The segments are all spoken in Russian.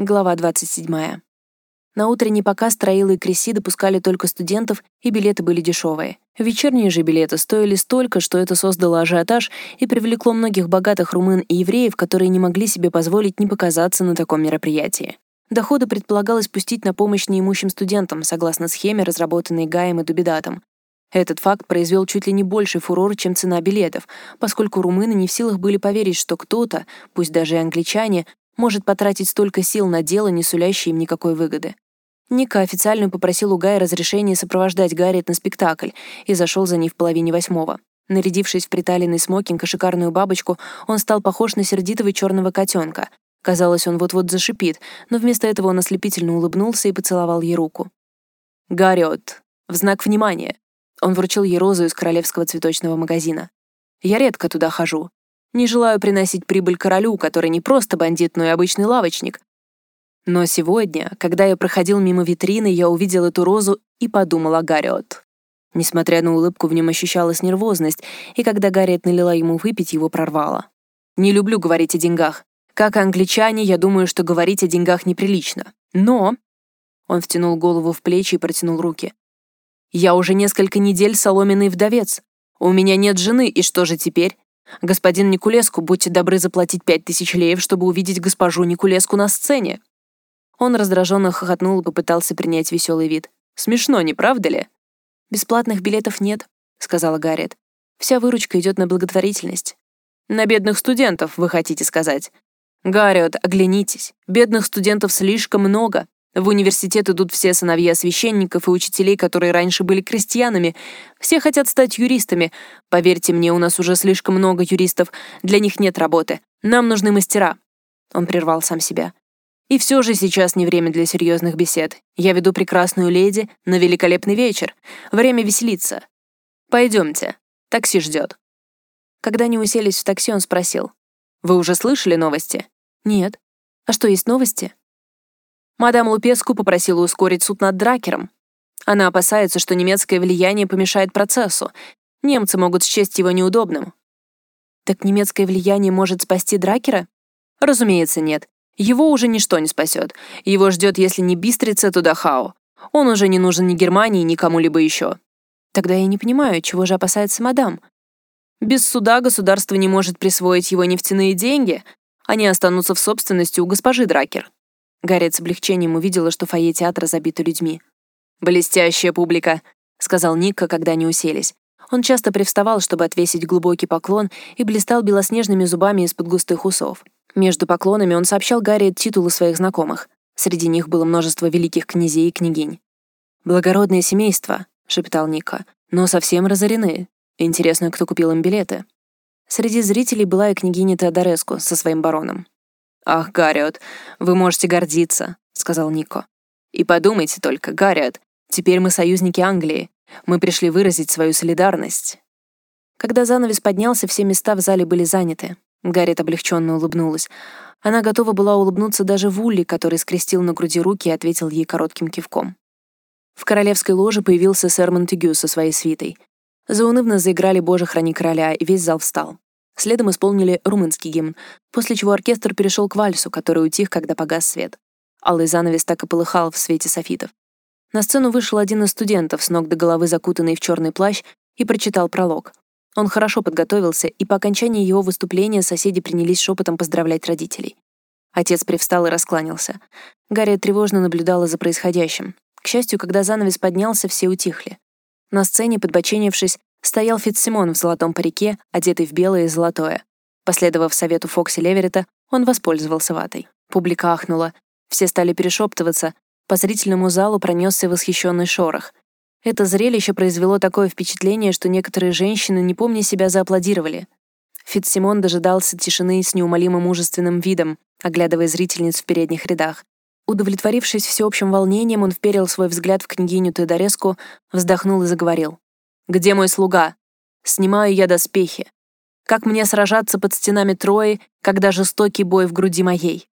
Глава 27. На утренний показ Троила и Креси допускали только студентов, и билеты были дешевые. Вечерние же билеты стоили столько, что это создало ажиотаж и привлекло многих богатых румын и евреев, которые не могли себе позволить не показаться на таком мероприятии. Доходы предполагалось пустить на помощь неимущим студентам, согласно схеме, разработанной Гаем и Дубидатом. Этот факт произвел чуть ли не больший фурор, чем цена билетов, поскольку румыны не в силах были поверить, что кто-то, пусть даже и англичане, может потратить столько сил на дело, не сулящее им никакой выгоды. Ника официально попросил у Гая разрешения сопровождать Гарриет на спектакль и зашел за ней в половине восьмого. Нарядившись в приталенный смокинг и шикарную бабочку, он стал похож на сердитого черного котенка. Казалось, он вот-вот зашипит, но вместо этого он ослепительно улыбнулся и поцеловал ей руку. «Гарриот, в знак внимания!» Он вручил ей розу из королевского цветочного магазина. «Я редко туда хожу. Не желаю приносить прибыль королю, который не просто бандит, но и обычный лавочник. Но сегодня, когда я проходил мимо витрины, я увидел эту розу и подумал о Гарриот. Несмотря на улыбку, в нем ощущалась нервозность, и когда Гарриет налила ему выпить, его прорвало. Не люблю говорить о деньгах. Как англичане, я думаю, что говорить о деньгах неприлично. Но... Он втянул голову в плечи и протянул руки. «Я уже несколько недель соломенный вдовец. У меня нет жены, и что же теперь? «Господин Никулеску, будьте добры заплатить пять тысяч леев, чтобы увидеть госпожу Никулеску на сцене». Он раздраженно хохотнул и попытался принять веселый вид. «Смешно, не правда ли?» «Бесплатных билетов нет», — сказала Гарриет. «Вся выручка идет на благотворительность». «На бедных студентов, вы хотите сказать?» «Гарриет, оглянитесь. Бедных студентов слишком много. В университет идут все сыновья священников и учителей, которые раньше были крестьянами. Все хотят стать юристами. Поверьте мне, у нас уже слишком много юристов. Для них нет работы. Нам нужны мастера». Он прервал сам себя. «И все же сейчас не время для серьезных бесед. Я веду прекрасную леди на великолепный вечер. Время веселиться. Пойдемте. Такси ждет». Когда они уселись в такси, он спросил. «Вы уже слышали новости?» «Нет. А что, есть новости?» Мадам Лупеску попросила ускорить суд над Дракером. Она опасается, что немецкое влияние помешает процессу. Немцы могут счесть его неудобным. Так немецкое влияние может спасти Дракера? Разумеется, нет. Его уже ничто не спасет. Его ждет, если не Бистрица, то Дахау. Он уже не нужен ни Германии, ни кому-либо еще. Тогда я не понимаю, чего же опасается мадам. Без суда государство не может присвоить его нефтяные деньги. Они останутся в собственности у госпожи Дракер. Гарриет с облегчением увидела, что фойе театра забито людьми. «Блестящая публика», — сказал Ника, когда они уселись. Он часто привставал, чтобы отвесить глубокий поклон, и блистал белоснежными зубами из-под густых усов. Между поклонами он сообщал Гарриет титулы своих знакомых. Среди них было множество великих князей и княгинь. «Благородное семейство», — шептал Ника, — «но совсем разорены. Интересно, кто купил им билеты?» Среди зрителей была и княгиня Теодореску со своим бароном. «Ах, Гарриот, вы можете гордиться», — сказал Нико. «И подумайте только, Гарриот, теперь мы союзники Англии. Мы пришли выразить свою солидарность». Когда занавес поднялся, все места в зале были заняты. Гарриет облегченно улыбнулась. Она готова была улыбнуться даже Вулли, который скрестил на груди руки и ответил ей коротким кивком. В королевской ложе появился сэр Монтегю со своей свитой. Заунывно заиграли «Боже, храни короля», и весь зал встал. Следом исполнили румынский гимн, после чего оркестр перешел к вальсу, который утих, когда погас свет. Алый занавес так и полыхал в свете софитов. На сцену вышел один из студентов, с ног до головы закутанный в черный плащ, и прочитал пролог. Он хорошо подготовился, и по окончании его выступления соседи принялись шепотом поздравлять родителей. Отец привстал и раскланялся. Гарри тревожно наблюдала за происходящим. К счастью, когда занавес поднялся, все утихли. На сцене, подбоченившись, стоял Фитцсимон в золотом парике, одетый в белое и золотое. Последовав совету Фокси Леверета, он воспользовался ватой. Публика ахнула. Все стали перешептываться. По зрительному залу пронесся восхищенный шорох. Это зрелище произвело такое впечатление, что некоторые женщины, не помня себя, зааплодировали. Фитцсимон дожидался тишины с неумолимым мужественным видом, оглядывая зрительниц в передних рядах. Удовлетворившись всеобщим волнением, он вперил свой взгляд в княгиню Теодореску, вздохнул и заговорил. Где мой слуга? Снимаю я доспехи. Как мне сражаться под стенами Трои, когда жестокий бой в груди моей?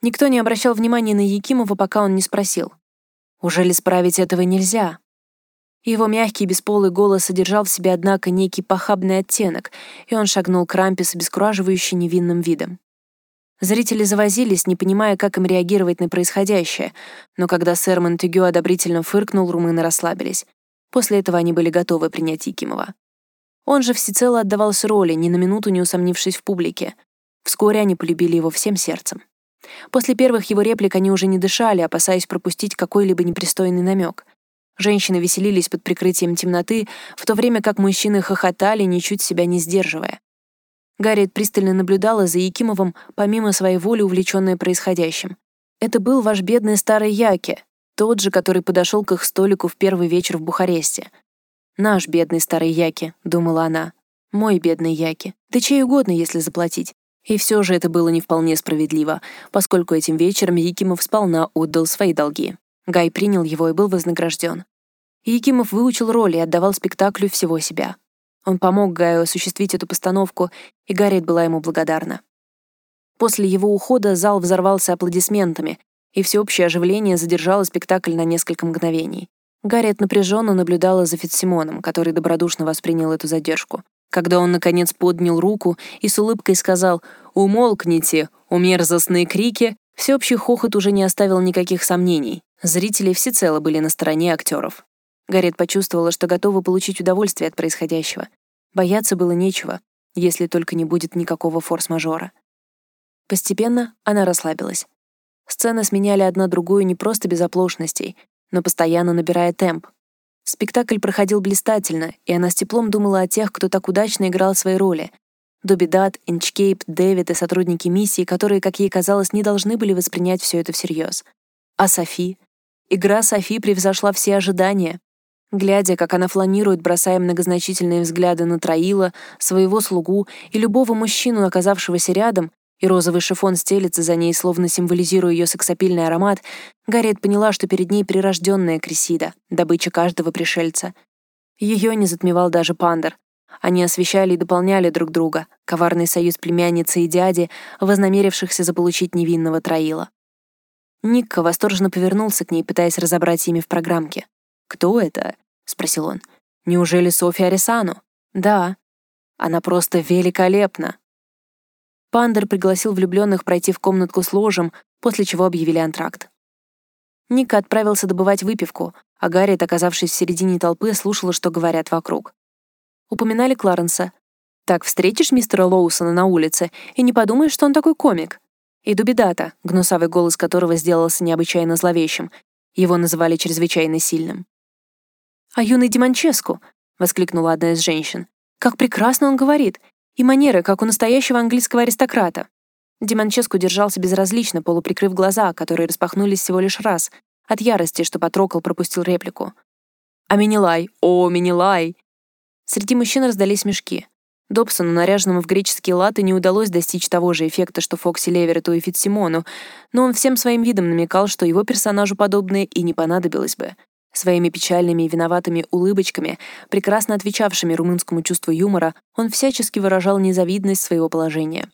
Никто не обращал внимания на Якимова, пока он не спросил. Уже ли справить этого нельзя? Его мягкий бесполый голос содержал в себе, однако, некий похабный оттенок, и он шагнул к рампе с обескураживающе невинным видом. Зрители завозились, не понимая, как им реагировать на происходящее, но когда сэр Монтегю одобрительно фыркнул, румыны расслабились. После этого они были готовы принять Якимова. Он же всецело отдавался роли, ни на минуту не усомнившись в публике. Вскоре они полюбили его всем сердцем. После первых его реплик они уже не дышали, опасаясь пропустить какой-либо непристойный намек. Женщины веселились под прикрытием темноты, в то время как мужчины хохотали, ничуть себя не сдерживая. Гарриет пристально наблюдала за Якимовым, помимо своей воли увлеченная происходящим. Это был ваш бедный старый Яки, тот же, который подошел к их столику в первый вечер в Бухаресте. «Наш бедный старый Яки», — думала она. «Мой бедный Яки. Ты чей угодно, если заплатить». И все же это было не вполне справедливо, поскольку этим вечером Якимов сполна отдал свои долги. Гай принял его и был вознагражден. Якимов выучил роль и отдавал спектаклю всего себя. Он помог Гаю осуществить эту постановку, и Гарриет была ему благодарна. После его ухода зал взорвался аплодисментами, и всеобщее оживление задержало спектакль на несколько мгновений. Гарриет напряженно наблюдала за Фитсимоном, который добродушно воспринял эту задержку. Когда он, наконец, поднял руку и с улыбкой сказал «Умолкните, у мерзостные крики», всеобщий хохот уже не оставил никаких сомнений. Зрители всецело были на стороне актеров. Гарриет почувствовала, что готова получить удовольствие от происходящего. Бояться было нечего, если только не будет никакого форс-мажора. Постепенно она расслабилась. Сцены сменяли одна другую не просто без оплошностей, но постоянно набирая темп. Спектакль проходил блистательно, и она с теплом думала о тех, кто так удачно играл свои роли. Добби Дат, Инчкейп, Дэвид и сотрудники миссии, которые, как ей казалось, не должны были воспринять все это всерьез. А Софи? Игра Софи превзошла все ожидания. Глядя, как она фланирует, бросая многозначительные взгляды на Троила, своего слугу и любого мужчину, оказавшегося рядом, и розовый шифон стелется за ней, словно символизируя ее сексапильный аромат, Гарриет поняла, что перед ней прирожденная Крисида, добыча каждого пришельца. Ее не затмевал даже Пандер. Они освещали и дополняли друг друга, коварный союз племянницы и дяди, вознамерившихся заполучить невинного Троила. Никка восторженно повернулся к ней, пытаясь разобрать имя в программке. «Кто это?» — спросил он. «Неужели Софья Арисану?» «Да». «Она просто великолепна». Пандер пригласил влюбленных пройти в комнатку с ложем, после чего объявили антракт. Ника отправился добывать выпивку, а Гарриет, оказавшись в середине толпы, слушала, что говорят вокруг. Упоминали Кларенса. «Так встретишь мистера Лоусона на улице и не подумаешь, что он такой комик». И Дубидата, гнусавый голос которого сделался необычайно зловещим. Его называли чрезвычайно сильным. «А юный Диманческу!» — воскликнула одна из женщин. «Как прекрасно он говорит! И манеры, как у настоящего английского аристократа!» Диманческу держался безразлично, полуприкрыв глаза, которые распахнулись всего лишь раз, от ярости, что Патрокол пропустил реплику. «А Минилай! О, Минилай!» Среди мужчин раздались мешки. Добсону, наряженному в греческие латы, не удалось достичь того же эффекта, что Фокси Леверету и Фитсимону, но он всем своим видом намекал, что его персонажу подобное и не понадобилось бы. Своими печальными и виноватыми улыбочками, прекрасно отвечавшими румынскому чувству юмора, он всячески выражал незавидность своего положения.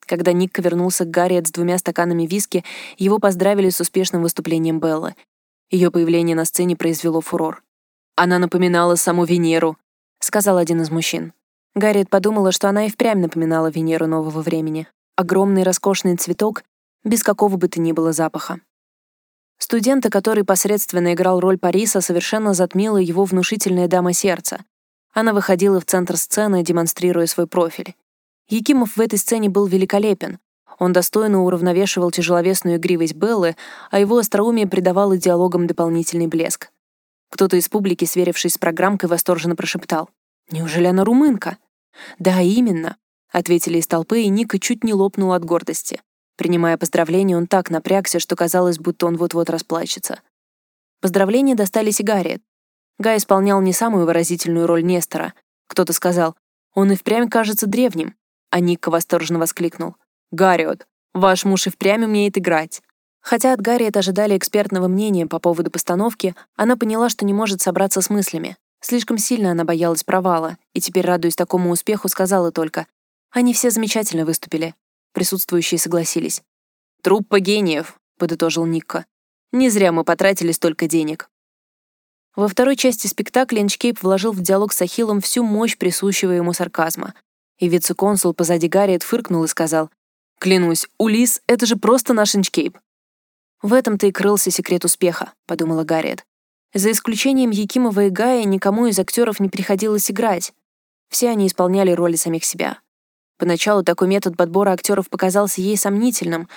Когда Ник вернулся к Гарриет с двумя стаканами виски, его поздравили с успешным выступлением Беллы. Ее появление на сцене произвело фурор. «Она напоминала саму Венеру», — сказал один из мужчин. Гарриет подумала, что она и впрямь напоминала Венеру нового времени. Огромный роскошный цветок, без какого бы то ни было запаха. Студента, который посредственно играл роль Париса, совершенно затмила его внушительная дама сердца. Она выходила в центр сцены, демонстрируя свой профиль. Якимов в этой сцене был великолепен. Он достойно уравновешивал тяжеловесную игривость Беллы, а его остроумие придавало диалогам дополнительный блеск. Кто-то из публики, сверившись с программкой, восторженно прошептал. «Неужели она румынка?» «Да, именно», — ответили из толпы, и Ника чуть не лопнул от гордости. Принимая поздравления, он так напрягся, что казалось, будто он вот-вот расплачется. Поздравления достались и Гарри. Гай исполнял не самую выразительную роль Нестора. Кто-то сказал, он и впрямь кажется древним. А Ника восторженно воскликнул. «Гарриот, ваш муж и впрямь умеет играть». Хотя от Гарриет ожидали экспертного мнения по поводу постановки, она поняла, что не может собраться с мыслями. Слишком сильно она боялась провала, и теперь, радуясь такому успеху, сказала только, «Они все замечательно выступили. Присутствующие согласились. «Труппа гениев», — подытожил Никка. «Не зря мы потратили столько денег». Во второй части спектакля Инчкейп вложил в диалог с Ахиллом всю мощь присущего ему сарказма. И вице-консул позади Гарриет фыркнул и сказал, Клянусь, Улис — это же просто наш инчкейп. В этом-то и крылся секрет успеха, подумала Гарриет. За исключением Якимова и Гая никому из актеров не приходилось играть. Все они исполняли роли самих себя. Поначалу такой метод подбора актеров показался ей сомнительным,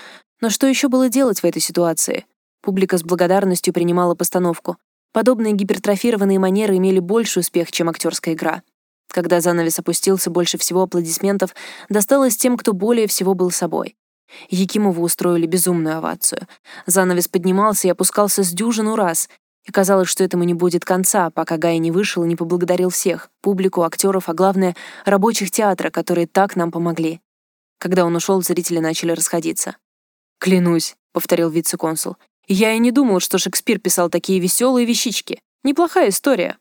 но что еще было делать в этой ситуации? Публика с благодарностью принимала постановку. Подобные гипертрофированные манеры имели больший успех, чем актерская игра. Когда занавес опустился, больше всего аплодисментов досталось тем, кто более всего был собой. Якимову устроили безумную овацию. Занавес поднимался и опускался с дюжину раз, и казалось, что этому не будет конца, пока Гай не вышел и не поблагодарил всех — публику, актеров, а главное — рабочих театра, которые так нам помогли. Когда он ушел, зрители начали расходиться. «Клянусь», — повторил вице-консул, — «я и не думал, что Шекспир писал такие веселые вещички. Неплохая история».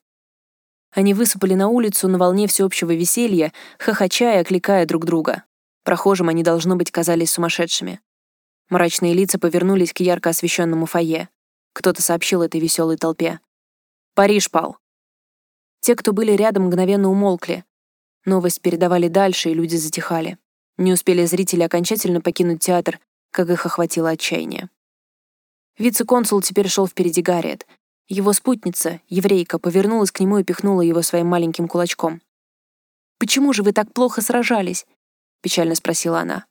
Они высыпали на улицу на волне всеобщего веселья, хохоча и окликая друг друга. Прохожим они, должно быть, казались сумасшедшими. Мрачные лица повернулись к ярко освещенному фойе. Кто-то сообщил этой веселой толпе. «Париж пал». Те, кто были рядом, мгновенно умолкли. Новость передавали дальше, и люди затихали. Не успели зрители окончательно покинуть театр, как их охватило отчаяние. Вице-консул теперь шел впереди Гарриет. Его спутница, еврейка, повернулась к нему и пихнула его своим маленьким кулачком. «Почему же вы так плохо сражались?» — печально спросила она.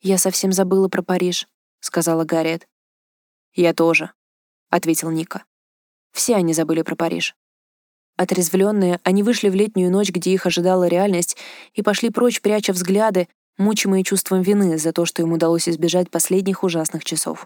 «Я совсем забыла про Париж», — сказала Гарриет. «Я тоже», — ответил Ника. Все они забыли про Париж. Отрезвленные, они вышли в летнюю ночь, где их ожидала реальность, и пошли прочь, пряча взгляды, мучимые чувством вины за то, что им удалось избежать последних ужасных часов.